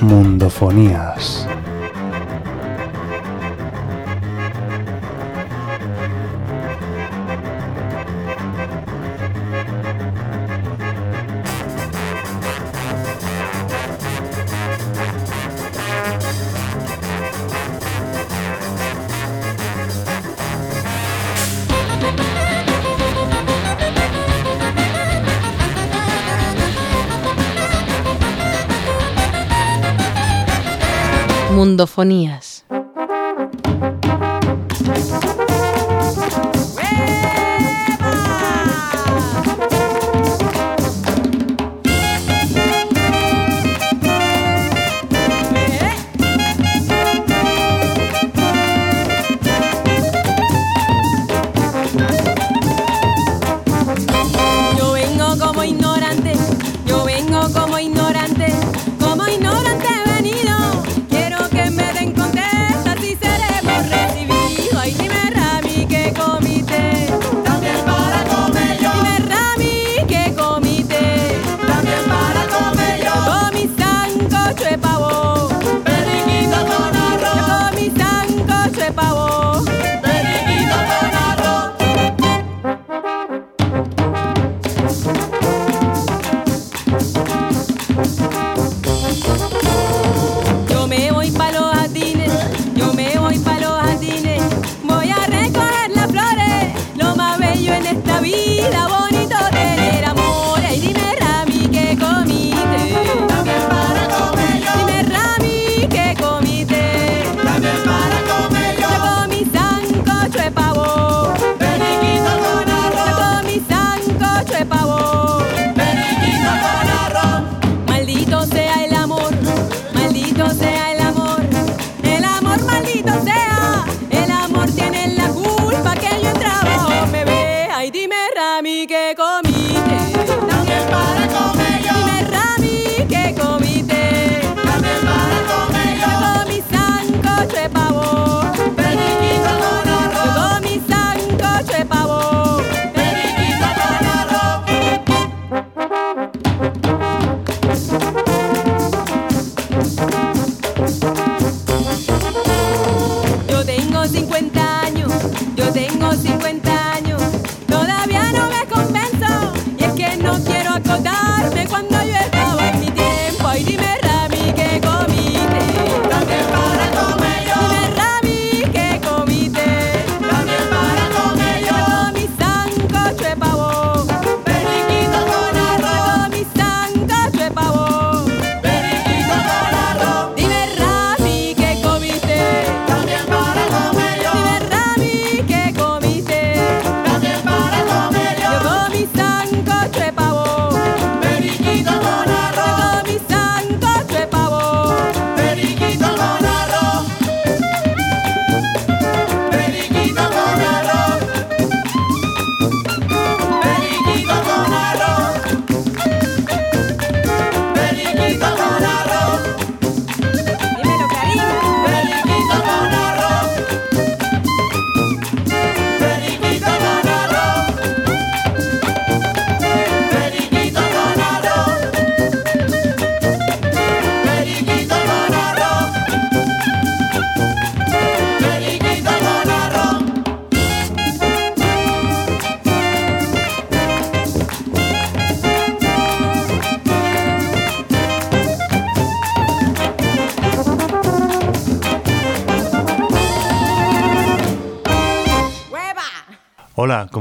Mundofonías. Mundofonías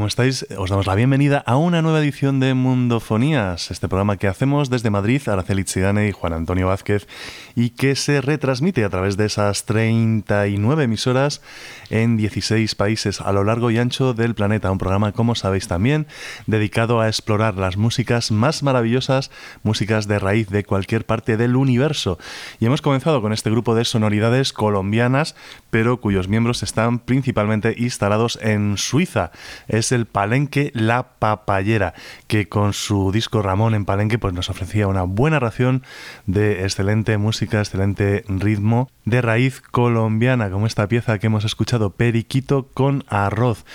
¿cómo estáis? Os damos la bienvenida a una nueva edición de Mundofonías, este programa que hacemos desde Madrid, Araceli Chigane y Juan Antonio Vázquez, y que se retransmite a través de esas 39 emisoras en 16 países a lo largo y ancho del planeta. Un programa, como sabéis también, dedicado a explorar las músicas más maravillosas, músicas de raíz de cualquier parte del universo. Y hemos comenzado con este grupo de sonoridades colombianas, pero cuyos miembros están principalmente instalados en Suiza. es el Palenque La Papayera, que con su disco Ramón en Palenque pues nos ofrecía una buena ración de excelente música, excelente ritmo de raíz colombiana, como esta pieza que hemos escuchado, Periquito con arroz.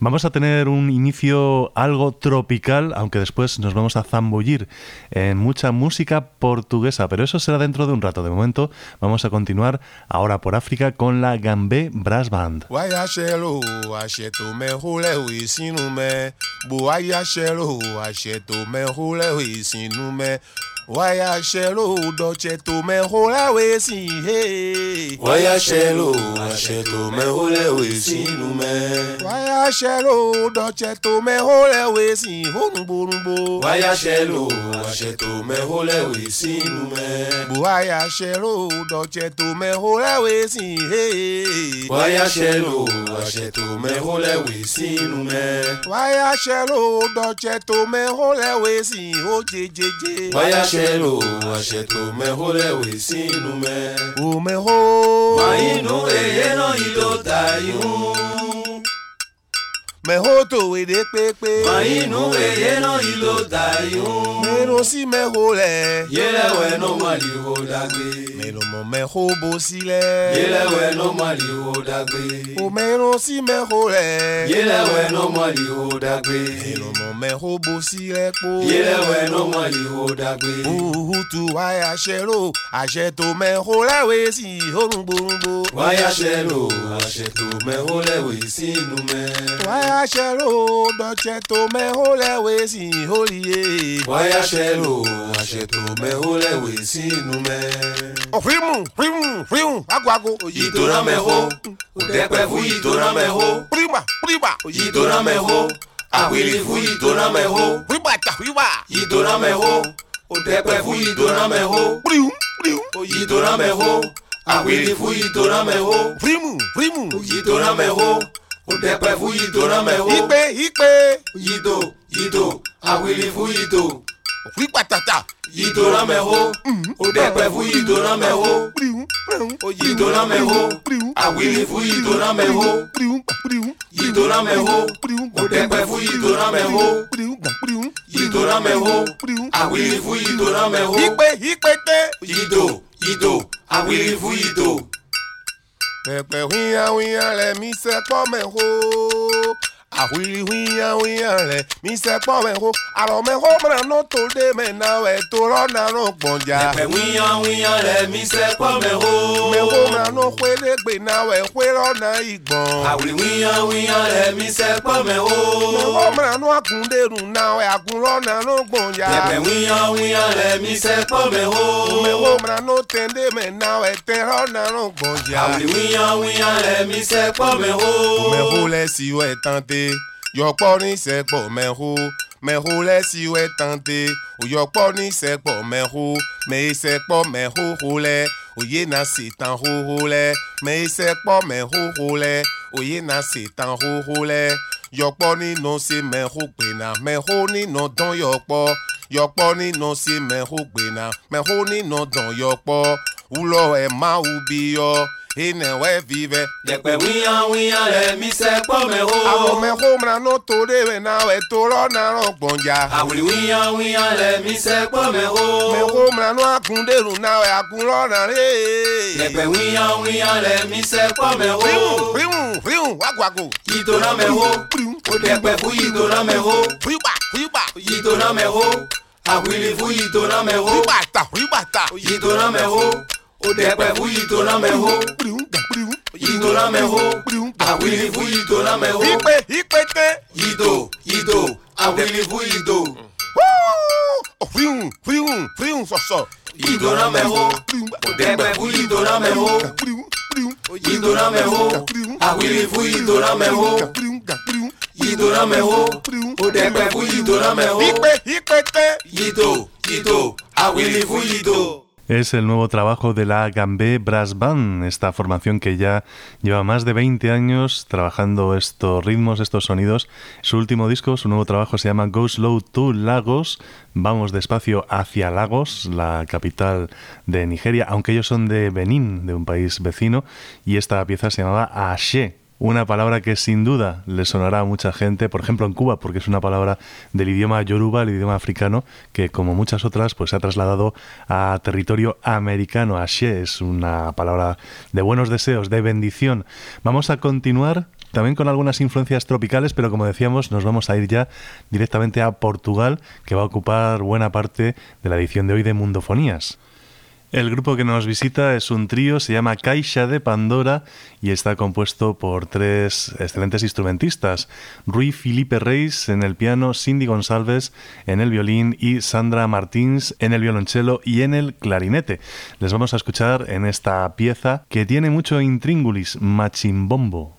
Vamos a tener un inicio algo tropical, aunque después nos vamos a zambullir en mucha música portuguesa, pero eso será dentro de un rato. De momento vamos a continuar ahora por África con la Gambé Brass Band. sinu mɛ bo aya sɛro asɛto mɛ ho lɛ ho esinu Waya shelo doche tu me hola we si he. Waya shelo ashe tu me hola we si nu me. Waya shelo doche tu me hola we si honumbo numbo. Waya shelo ashe tu me hola we si nu me. Waya shelo doche tu me hola we si he. Waya shelo ashe tu me hola we si nu me. Waya shelo doche tu me hola we si ho je je je. Waya shelo manelo asheto mehole wesinu me umeho mainu eyeno idotayu meho towe de pepe mainu eyeno idotayu meno si me ho le. Yele we no mali ho dagbe. Meno mo me ho bo si le. Yele we no mali ho dagbe. O meno si me ho le. Yele we no mali ho dagbe. Meno mo me ho bo si le po. Yele we no mali ho dagbe. Uhutu waya shero àṣẹ tó me ho lewe si orungborungbo. Waya shero àṣẹ tó me ho lewe si inu me. Waya shero dọ̀ṣẹ̀ tó me ho lewe si horiye. Waya shero aṣẹ lò àṣẹ tó mẹ́hó lẹ́wẹ̀ sínú mẹ́. òfìmù fímù fímù agoago. òyì tó rán mẹ́hó òdẹ́pẹ́ fún yìí tó rán mẹ́hó. pírímà pírímà. òyì tó rán mẹ́hó àwìlì fún yìí tó rán mẹ́hó. pírímà tà pírímà. yìí tó rán mẹ́hó òdẹ́pẹ́ fún yìí tó rán mẹ́hó. pírímù pírímù. òyì tó rán mẹ́hó àwìlì fún yìí tó rán mẹ́hó. pírímù pírímù. òyì tó rán mẹ́hó òdẹ́pẹ́ fún yìí tó rán mẹ́hó. ipe ipe. yìí tó yìí tó àwìlì fún yìí tó hui patata. Yidorameho, Odepevu Yidorameho, Yidorameho, Awilifu Yidorameho, Yidorameho, Odepevu Yidorameho, Yidorameho, Awilifu Yidorameho, Ipe Ipete, Yido, Yido, Awilifu Yido. Pẹpẹ wíyá wíyá lẹ mi sẹ kọ́ mẹ́ho. ahuli huya huya le mi se kpɔ mɛ ko alɔ mɛ ko mɛ nɔ to de mɛ na wɛ torɔ nanɔ gbɔdza. mɛ huya huya le mi se kpɔ mɛ ko. mɛ ko mɛ nɔ koe de gbe na wɛ koe lɔ na yi gbɔn. ahuli huya huya le mi se kpɔ mɛ ko. mɛ ko mɛ nɔ akun de dun na wɛ akun lɔ nanɔ gbɔdza. mɛ huya huya le mi se kpɔ mɛ ko. mɛ ko mɛ nɔ tɛn de mɛ na wɛ tɛn lɔ nanɔ gbɔdza. ahuli huya huya le mi se kpɔ mɛ ko. mɛ ko lɛ si wɛ tante. Yọpọ ní sẹpọ mẹho mẹho lẹsi wẹ tante òyọpọ ní sẹpọ mẹho mẹsẹpọ mẹho ho lẹ òye na setan hoho lẹ mẹsẹpọ mẹho ho lẹ òye na setan hoho lẹ yọpọ nínú sí mẹho gbẹna mẹho nínú dán yọpọ. Yọpọ nínú sí mẹho gbẹna mẹho nínú dán yọpọ. Wúlọ ẹ máa wú bí yọ ìnẹ̀wẹ́ fìfẹ́. dẹ̀pẹ̀ wíyan wíyan rẹ̀ mi sẹ́ pọ̀ mẹ́ o. àwọn mẹ́kọ́ mìíràn ló torí rẹ̀ náà ẹ̀ tó rọ́nà rán gbọ̀njà. àwìlì wíyan wíyan rẹ̀ mi sẹ́ pọ̀ mẹ́ o. mẹ́kọ́ mìíràn ló àkúndèrú náà ẹ̀ àkúrọ̀nà rẹ̀. dẹ̀pẹ̀ wíyan wíyan rẹ̀ mi sẹ́ pọ̀ mẹ́ o. ríhùn ríhùn ríhùn wákùwákù. ìtòná mẹ́ o. dẹ̀pẹ̀ fún ìtòná mẹ́ o. fúyìpà fúyìpà. ìtòná mẹ́ o. àwìlì fún ìtòná mẹ́ o. fúyìpà dẹ̀pẹ̀ fún yìí tó rán mẹ́ hó yìí tó rán mẹ́ hó àwìlì fún yìí tó Ipe mẹ́ hó ìpè ìpè tẹ́ yìí tó yìí tó àwìlì fún yìí tó. fíhùn fíhùn fíhùn sọ̀sọ̀. yìí tó rán mẹ́ hó dẹ̀pẹ̀ fún yìí tó rán mẹ́ hó yìí tó rán mẹ́ hó àwìlì fún yìí tó rán mẹ́ hó yìí tó rán mẹ́ hó dẹ̀pẹ̀ fún yìí tó rán mẹ́ hó. ìpè ìpè àwìlì fún yìí. Es el nuevo trabajo de la Gambé Brass Band, esta formación que ya lleva más de 20 años trabajando estos ritmos, estos sonidos. Su último disco, su nuevo trabajo se llama Go Slow to Lagos. Vamos despacio hacia Lagos, la capital de Nigeria, aunque ellos son de Benín, de un país vecino, y esta pieza se llamaba Ashe, una palabra que sin duda le sonará a mucha gente, por ejemplo en Cuba, porque es una palabra del idioma yoruba, el idioma africano, que como muchas otras, pues se ha trasladado a territorio americano. Ashe es una palabra de buenos deseos, de bendición. Vamos a continuar también con algunas influencias tropicales, pero como decíamos, nos vamos a ir ya directamente a Portugal, que va a ocupar buena parte de la edición de hoy de Mundofonías. El grupo que nos visita es un trío, se llama Caixa de Pandora y está compuesto por tres excelentes instrumentistas, Rui Felipe Reis en el piano, Cindy González en el violín y Sandra Martins en el violonchelo y en el clarinete. Les vamos a escuchar en esta pieza que tiene mucho intríngulis, machimbombo.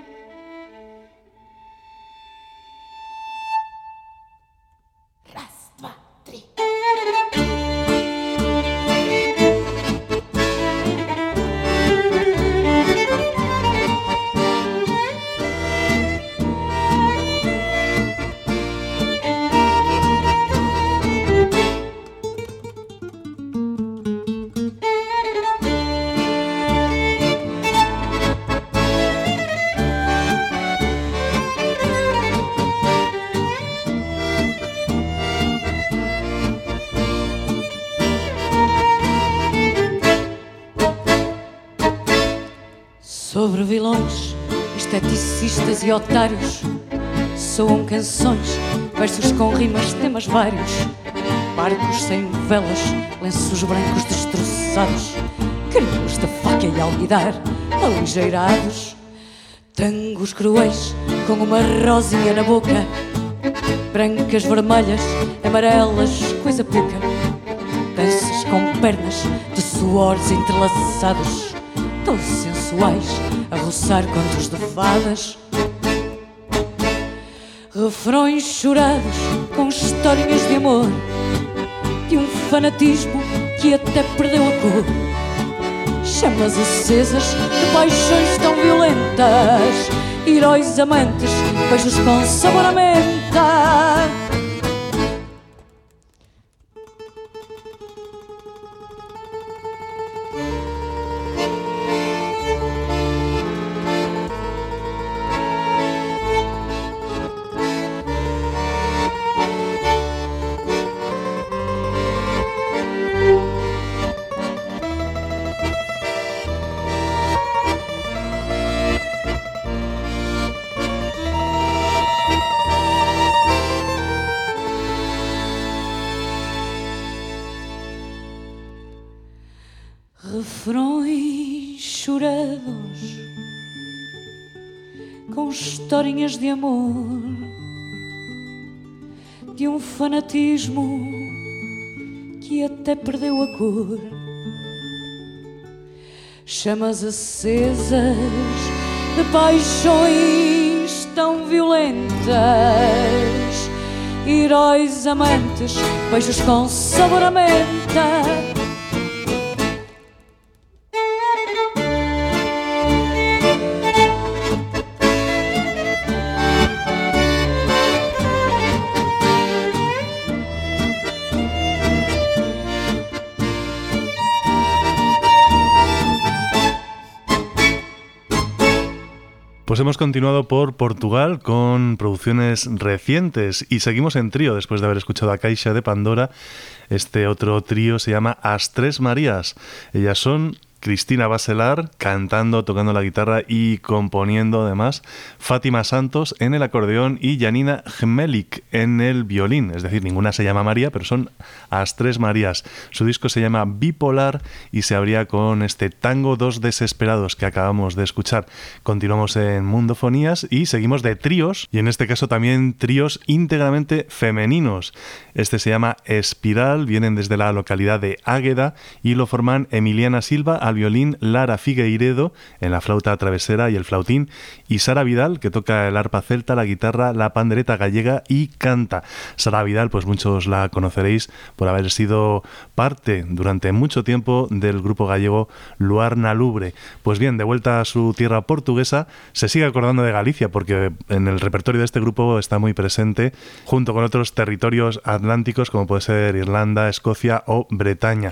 otários. Soam canções, versos com rimas, temas vários. Barcos sem velas, lenços brancos destroçados. Crioulos de faca e alguidar, aligeirados. Tangos cruéis, com uma rosinha na boca. Brancas, vermelhas, amarelas, coisa pouca. Danças com pernas de suores entrelaçados, tão sensuais, a roçar contos de fadas. Refrões chorados com historinhas de amor, de um fanatismo que até perdeu a cor. Chamas acesas de paixões tão violentas, heróis amantes, beijos com sabor a menta. Historinhas de amor, de um fanatismo que até perdeu a cor. Chamas acesas de paixões tão violentas, heróis amantes, beijos com sabor a menta hemos continuado por Portugal con producciones recientes y seguimos en trío después de haber escuchado a Caixa de Pandora. Este otro trío se llama As Tres Marías. Ellas son Cristina Baselar cantando, tocando la guitarra y componiendo además, Fátima Santos en el acordeón y Janina Gemelik en el violín. Es decir, ninguna se llama María, pero son las tres Marías. Su disco se llama Bipolar y se abría con este Tango Dos Desesperados que acabamos de escuchar. Continuamos en Mundofonías y seguimos de tríos, y en este caso también tríos íntegramente femeninos. Este se llama Espiral, vienen desde la localidad de Águeda y lo forman Emiliana Silva, violín, Lara Figueiredo en la flauta travesera y el flautín, y Sara Vidal, que toca el arpa celta, la guitarra, la pandereta gallega y canta. Sara Vidal, pues muchos la conoceréis por haber sido parte durante mucho tiempo del grupo gallego Luarna Lubre. Pues bien, de vuelta a su tierra portuguesa, se sigue acordando de Galicia porque en el repertorio de este grupo está muy presente, junto con otros territorios atlánticos como puede ser Irlanda, Escocia o Bretaña.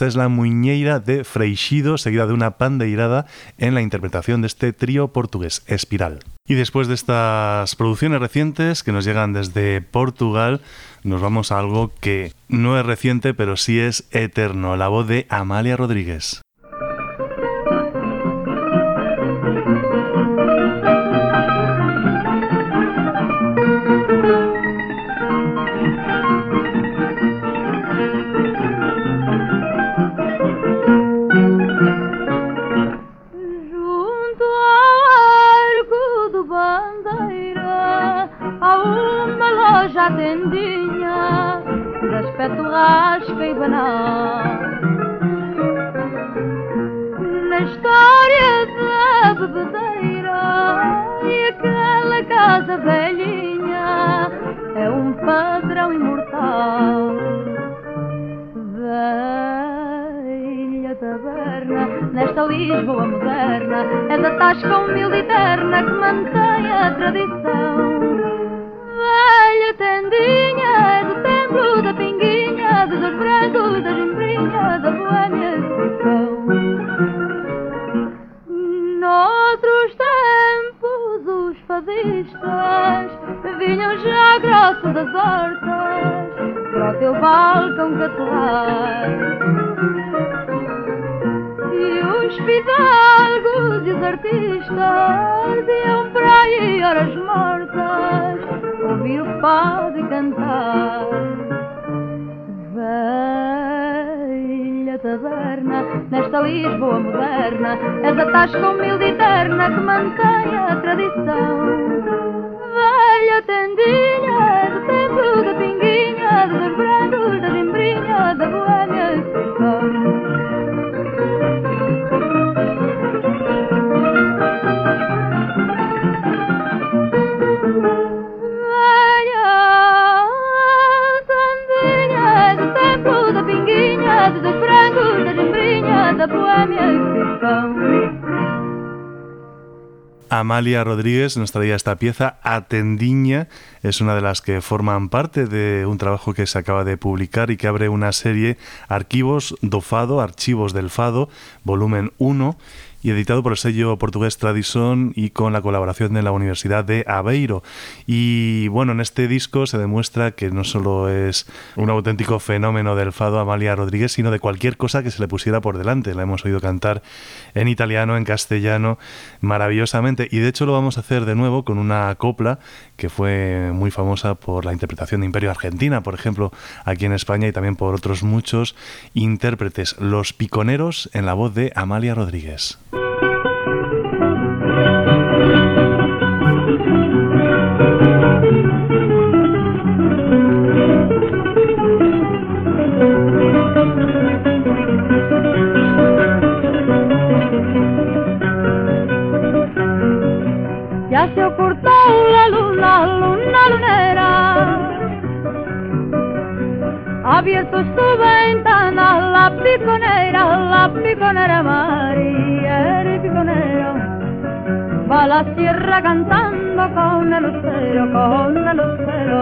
Esta es la muñeira de Freixido, seguida de una pandeirada en la interpretación de este trío portugués, Espiral. Y después de estas producciones recientes que nos llegan desde Portugal, nos vamos a algo que no es reciente, pero sí es eterno, la voz de Amalia Rodríguez. Rasca e banal. Na história da bebedeira e aquela casa velhinha é um padrão imortal. Velha taberna, nesta Lisboa moderna, é da tasca humilde e eterna que mantém a tradição. Das hortas para o teu balcão catuar. E os fidalgos e os artistas iam para aí horas mortas ouvir o fado e cantar velha taberna, nesta Lisboa moderna, és a tasca humilde e eterna que mantém a tradição. Amalia Rodríguez nos traía esta pieza, Atendiña, es una de las que forman parte de un trabajo que se acaba de publicar y que abre una serie Archivos do Fado, Archivos del Fado, volumen 1, y editado por el sello portugués Tradison y con la colaboración de la Universidad de Aveiro. Y bueno, en este disco se demuestra que no solo es un auténtico fenómeno del fado Amalia Rodríguez, sino de cualquier cosa que se le pusiera por delante. La hemos oído cantar en italiano, en castellano, maravillosamente. Y de hecho lo vamos a hacer de nuevo con una copla que fue muy famosa por la interpretación de Imperio Argentina, por ejemplo, aquí en España y también por otros muchos intérpretes. Los Piconeros en la voz de Amalia Rodríguez. Sierra cantando con el lucero, con el lucero.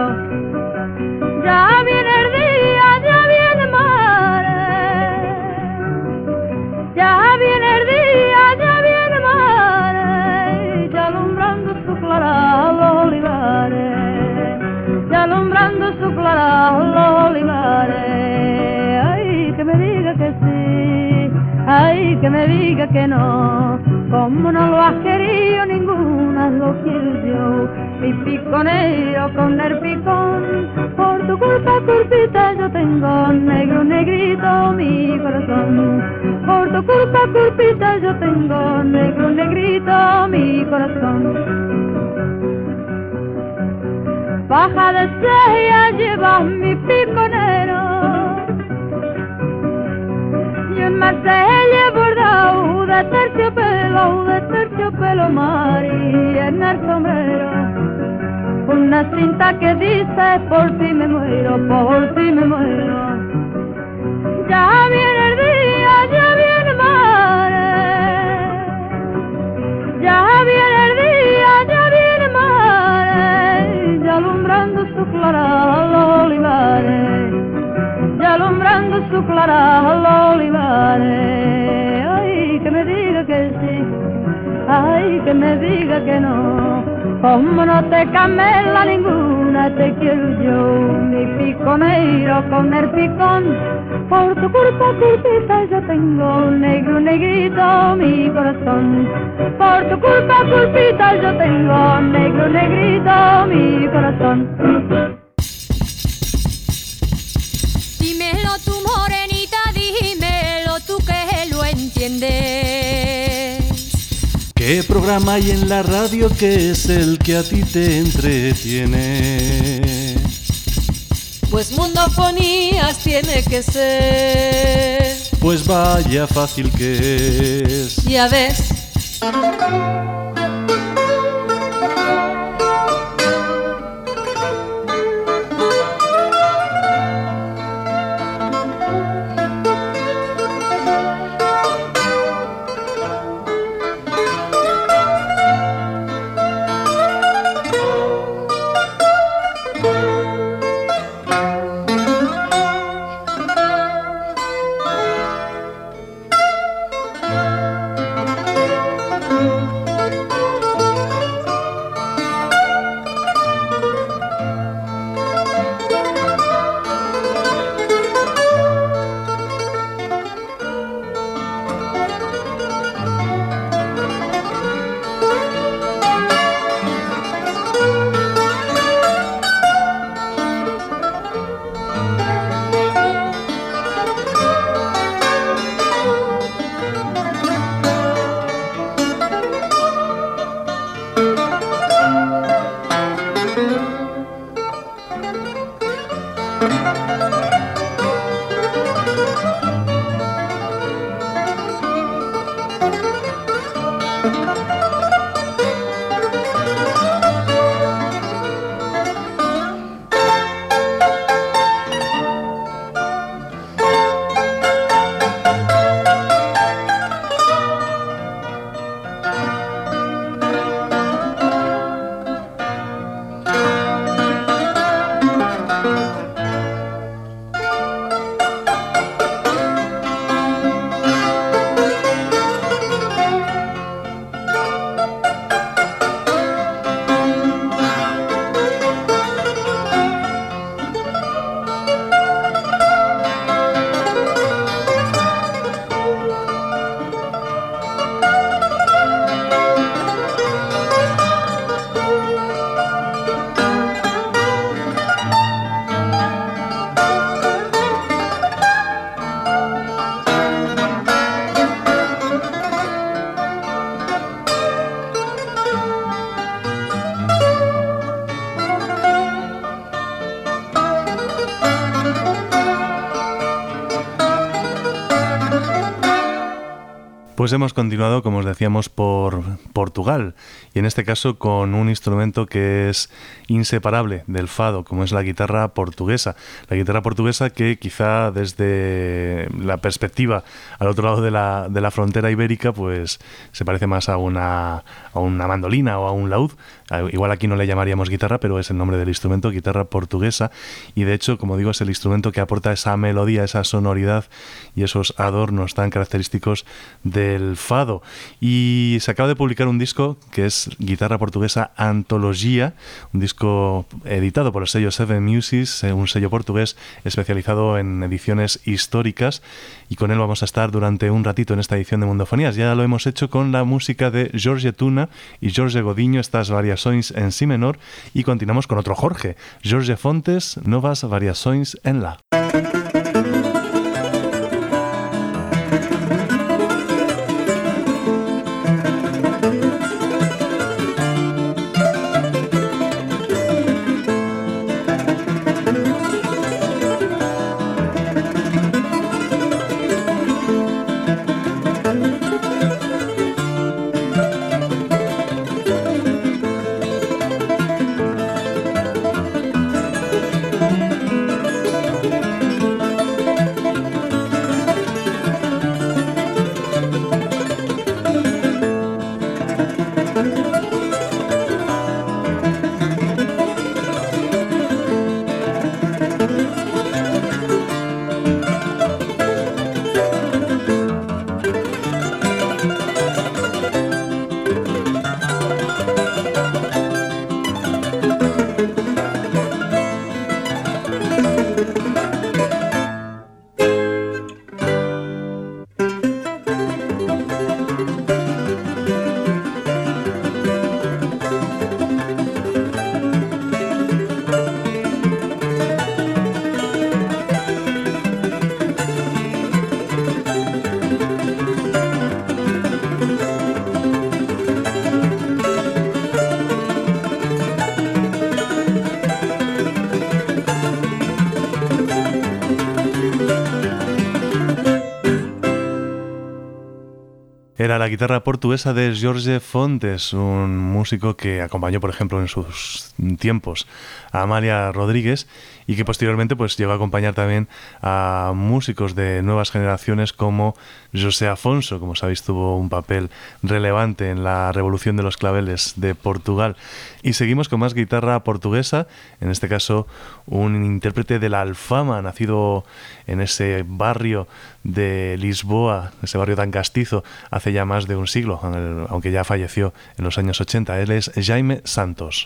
Ya viene el día, ya viene mare. Ya viene el día, ya viene mare. Ya alumbrando su clara los olivares. Ya alumbrando su clara los olivares. Ay, que me diga que sí, ay, que me diga que no. Como no lo has querido ninguna, lo quiero yo. Mi piconero con el picón, por tu culpa, culpita, yo tengo negro, negrito mi corazón. Por tu culpa, culpita, yo tengo negro, negrito mi corazón. Baja de sella lleva mi de terciopelo Mari en el sombrero. Una cinta que dice por ti me muero, por ti me muero. Ya viene el día, ya viene Mare. Ya viene el día, ya viene Mare. Ya alumbrando su clara los olivares. Ya alumbrando su clara los olivares. Que me diga que no. Como no te camela ninguna, te quiero yo, mi piconero con el picón. Por tu culpa, culpita, yo tengo negro, negrito mi corazón. Por tu culpa, culpita, yo tengo negro, negrito mi corazón. Dímelo tú, morenita, dímelo tú que lo entiendes. ¿Qué programa hay en la radio que es el que a ti te entretiene? Pues mundofonías tiene que ser. Pues vaya fácil que es. Ya ves. Pues hemos continuado, como os decíamos, por Portugal y en este caso con un instrumento que es inseparable del fado, como es la guitarra portuguesa. La guitarra portuguesa que quizá desde la perspectiva al otro lado de la, de la frontera ibérica, pues se parece más a una, a una mandolina o a un laúd. Igual aquí no le llamaríamos guitarra, pero es el nombre del instrumento, guitarra portuguesa. Y de hecho, como digo, es el instrumento que aporta esa melodía, esa sonoridad y esos adornos tan característicos de el fado. Y se acaba de publicar un disco que es Guitarra Portuguesa Antología, un disco editado por el sello Seven Music, eh, un sello portugués especializado en ediciones históricas. Y con él vamos a estar durante un ratito en esta edición de Mundofonías. Ya lo hemos hecho con la música de Jorge Tuna y Jorge Godiño, estas variaciones en si menor. Y continuamos con otro Jorge, Jorge Fontes, Novas Variaciones en La. Guitarra portuguesa de Jorge Fontes, un músico que acompañó, por ejemplo, en sus tiempos Amalia Rodríguez y que posteriormente pues llegó a acompañar también a músicos de nuevas generaciones como José Afonso, como sabéis tuvo un papel relevante en la revolución de los claveles de Portugal. Y seguimos con más guitarra portuguesa, en este caso un intérprete de la Alfama, nacido en ese barrio de Lisboa, ese barrio tan castizo, hace ya más de un siglo, aunque ya falleció en los años 80. Él es Jaime Santos.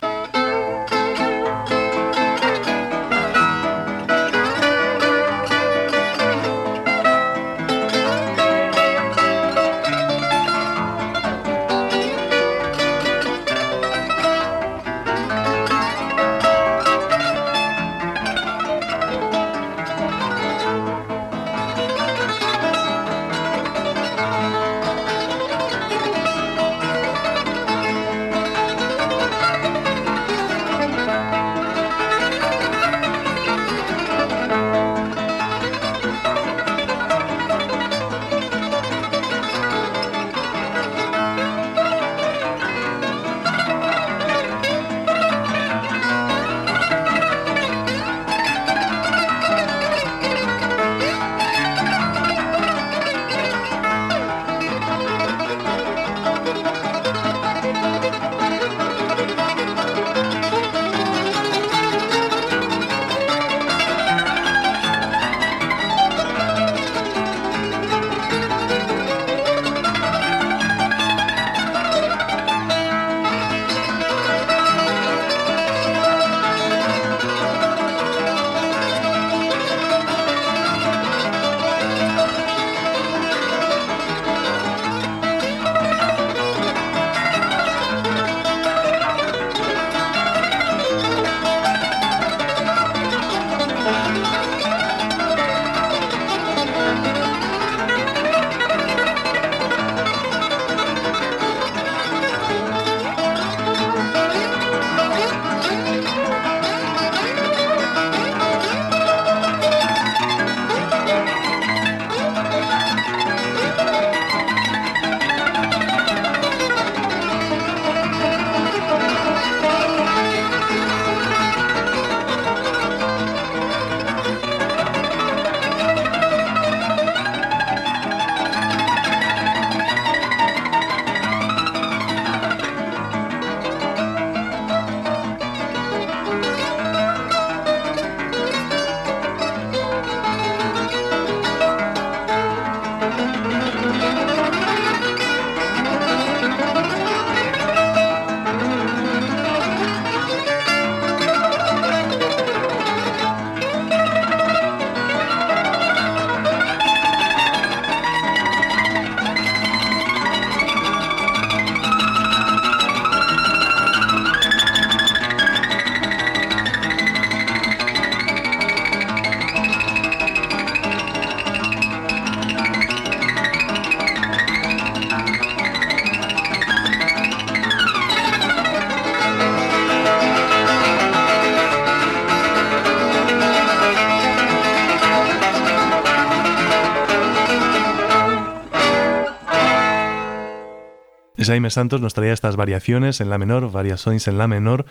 Jaime Santos nos traía estas variaciones en la menor, variaciones en la menor.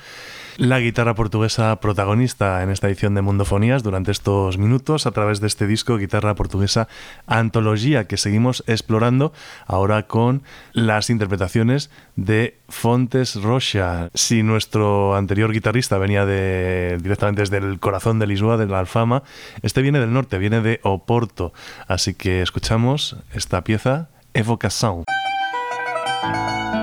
La guitarra portuguesa protagonista en esta edición de Mundofonías durante estos minutos a través de este disco Guitarra Portuguesa Antología que seguimos explorando ahora con las interpretaciones de Fontes Rocha. Si nuestro anterior guitarrista venía de, directamente desde el corazón de Lisboa, de la Alfama, este viene del norte, viene de Oporto. Así que escuchamos esta pieza, Evocação. Thank you.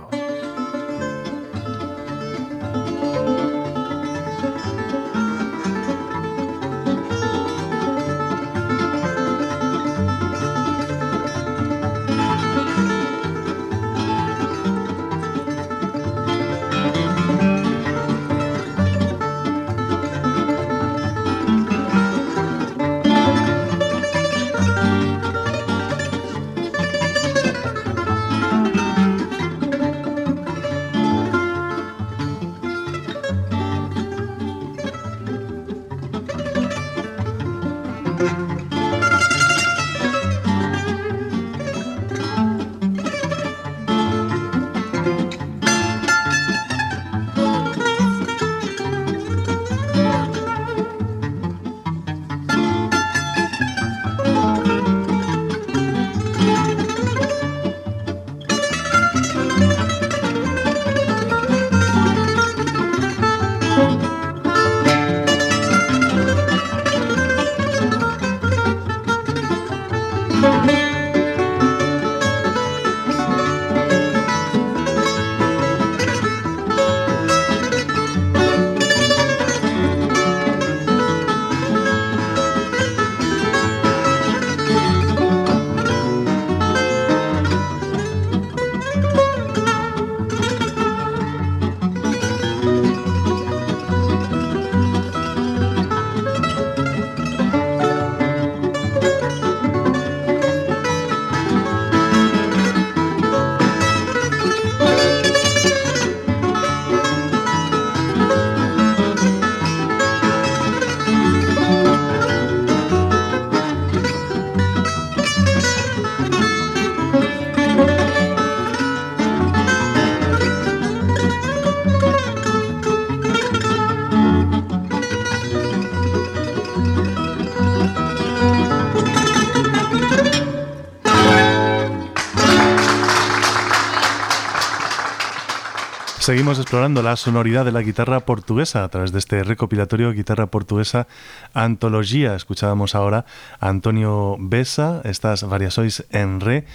Seguimos explorando la sonoridad de la guitarra portuguesa a través de este recopilatorio Guitarra Portuguesa Antología. Escuchábamos ahora a Antonio Besa, estas variaciones en re.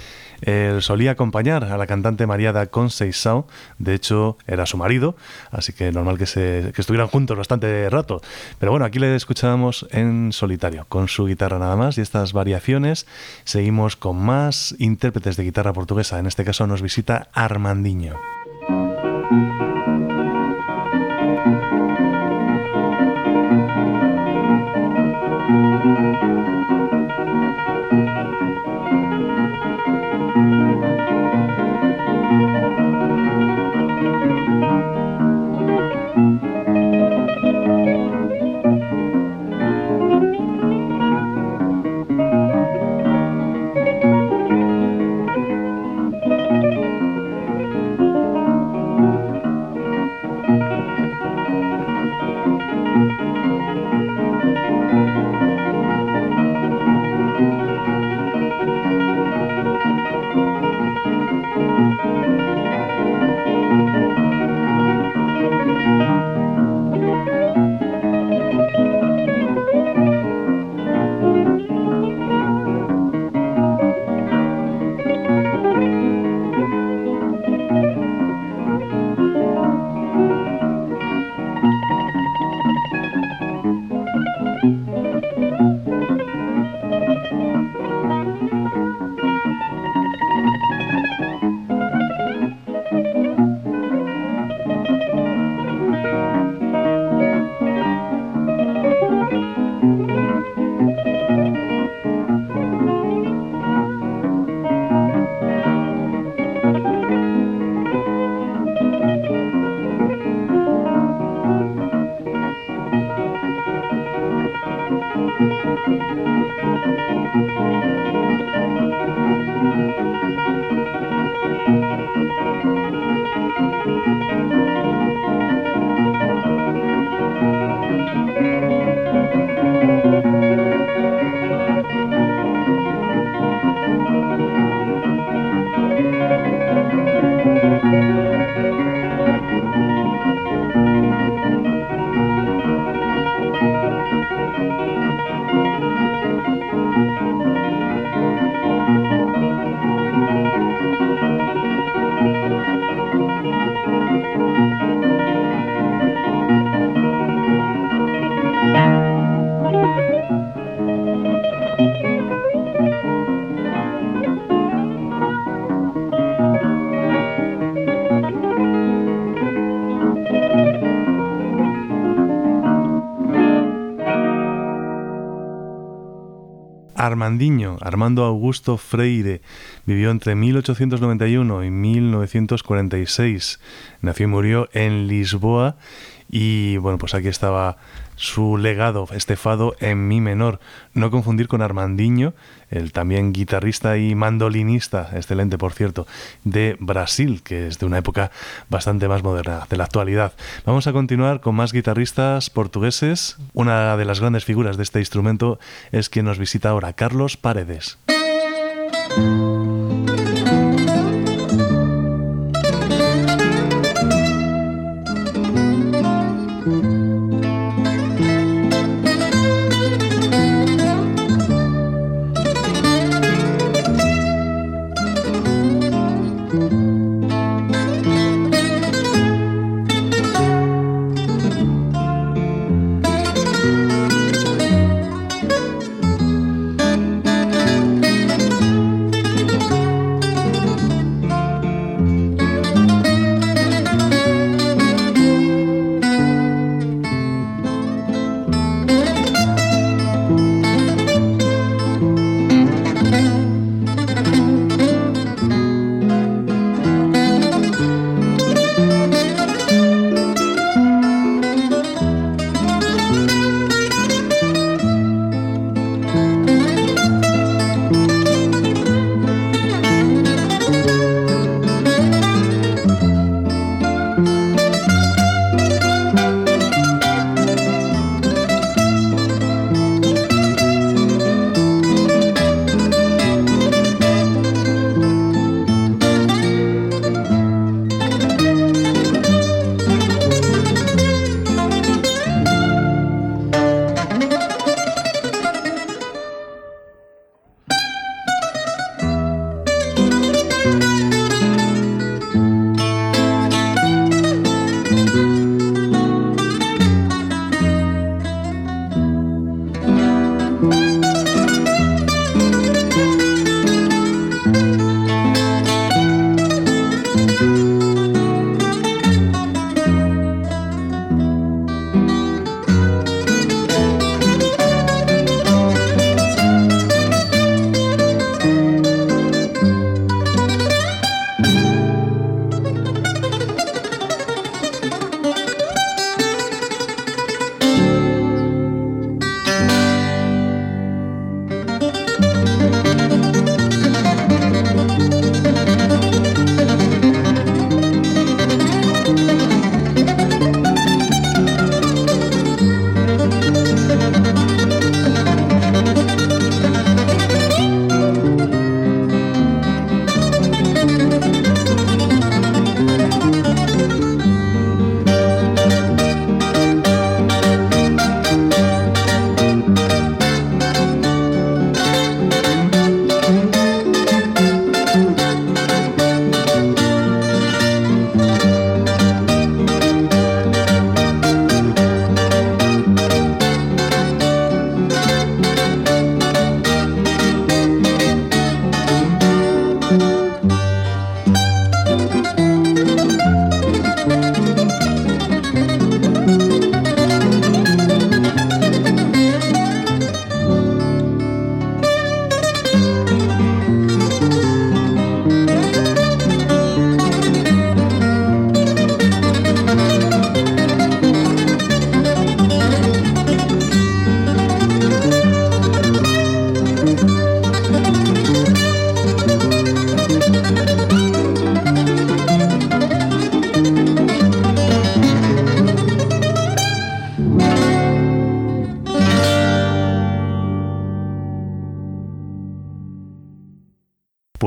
Él solía acompañar a la cantante María da Conceição, de hecho era su marido, así que normal que, que estuvieran juntos bastante rato. Pero bueno, aquí le escuchábamos en solitario, con su guitarra nada más y estas variaciones. Seguimos con más intérpretes de guitarra portuguesa, en este caso nos visita Armandiño. Armandiño, Armando Augusto Freire, vivió entre 1891 y 1946. Nació y murió en Lisboa y bueno, pues aquí estaba su legado, este fado en mi menor. No confundir con Armandiño, el también guitarrista y mandolinista, excelente por cierto, de Brasil, que es de una época bastante más moderna, de la actualidad. Vamos a continuar con más guitarristas portugueses. Una de las grandes figuras de este instrumento es quien nos visita ahora, Carlos Paredes.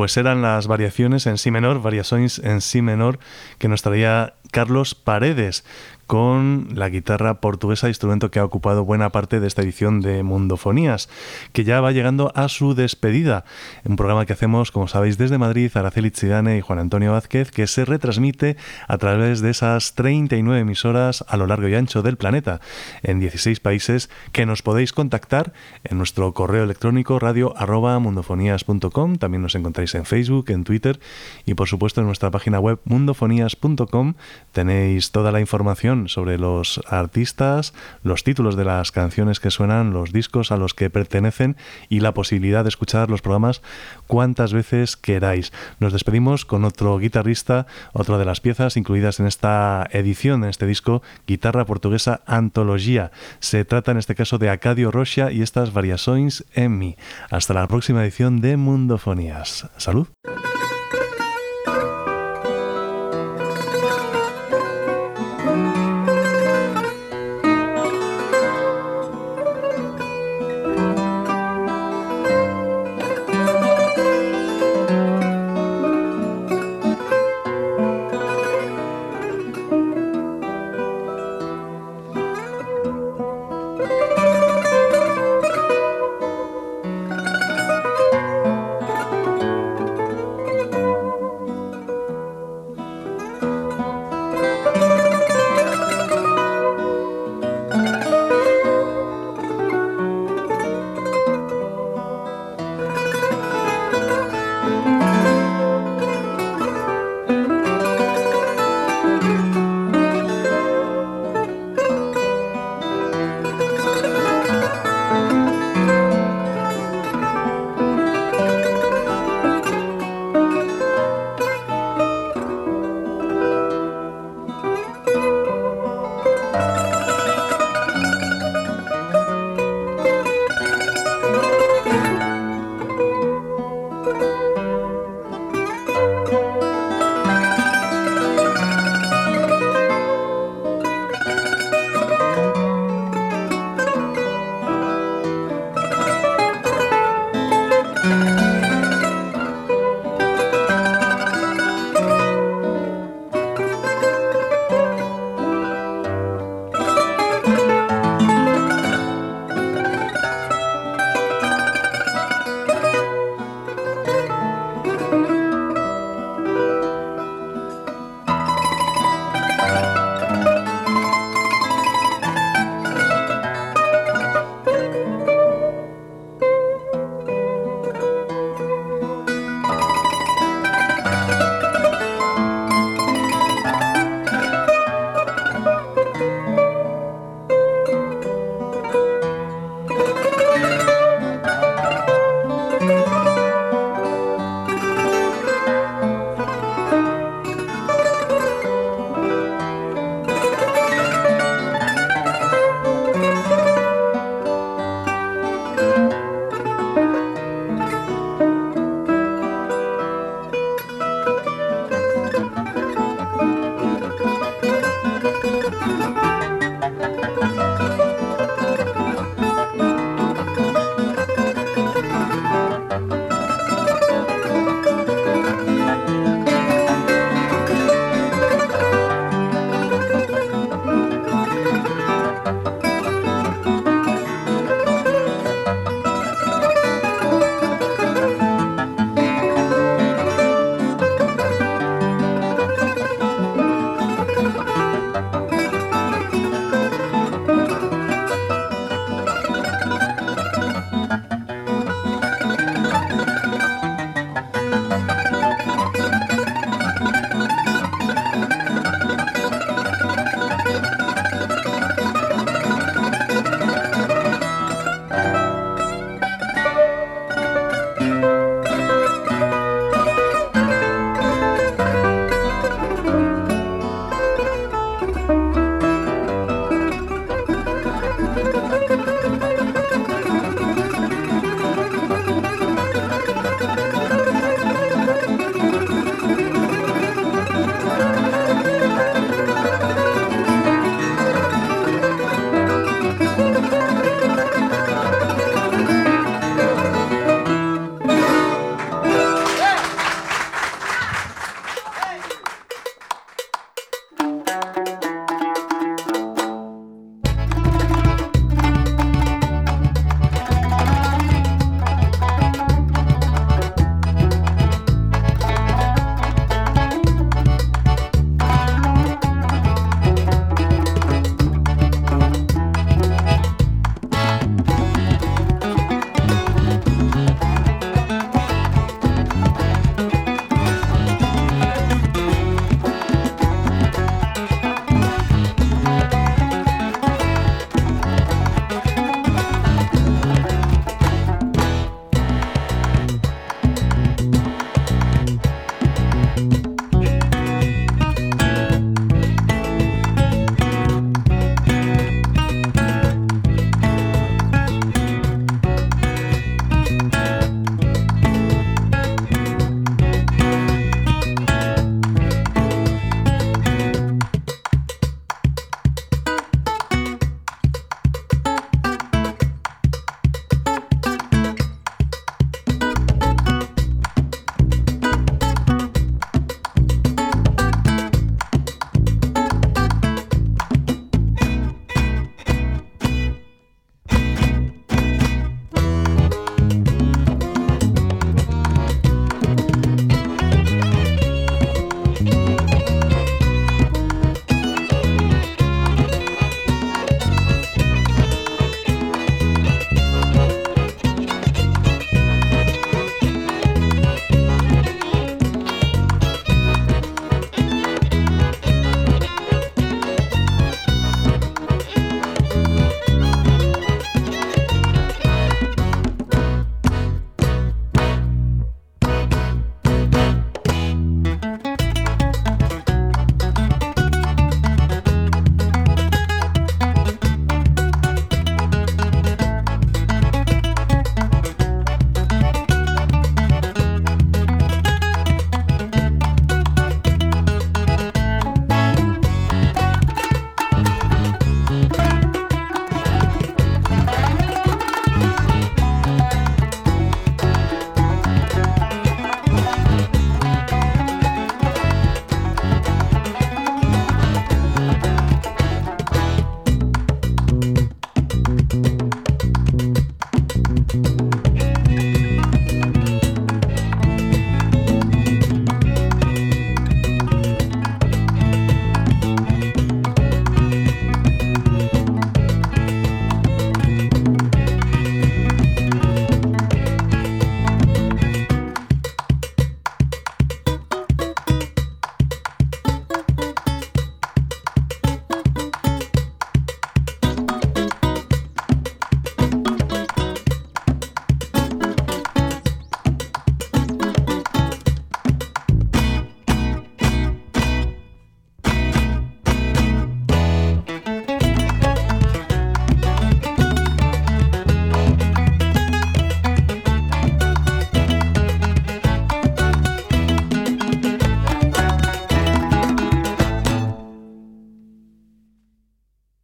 Pues eran las variaciones en si menor, variaciones en si menor que nos traía Carlos Paredes, con la guitarra portuguesa, instrumento que ha ocupado buena parte de esta edición de Mundofonías, que ya va llegando a su despedida. Un programa que hacemos, como sabéis, desde Madrid, Araceli Zidane y Juan Antonio Vázquez, que se retransmite a través de esas 39 emisoras a lo largo y ancho del planeta, en 16 países, que nos podéis contactar en nuestro correo electrónico radio mundofonías.com. También nos encontráis en Facebook, en Twitter y, por supuesto, en nuestra página web mundofonías.com tenéis toda la información sobre los artistas, los títulos de las canciones que suenan, los discos a los que pertenecen y la posibilidad de escuchar los programas cuantas veces queráis. Nos despedimos con otro guitarrista, otra de las piezas incluidas en esta edición, en este disco, guitarra portuguesa Antología. Se trata en este caso de Acadio Rocha y estas variaciones en mi. Hasta la próxima edición de Mundofonías. Salud.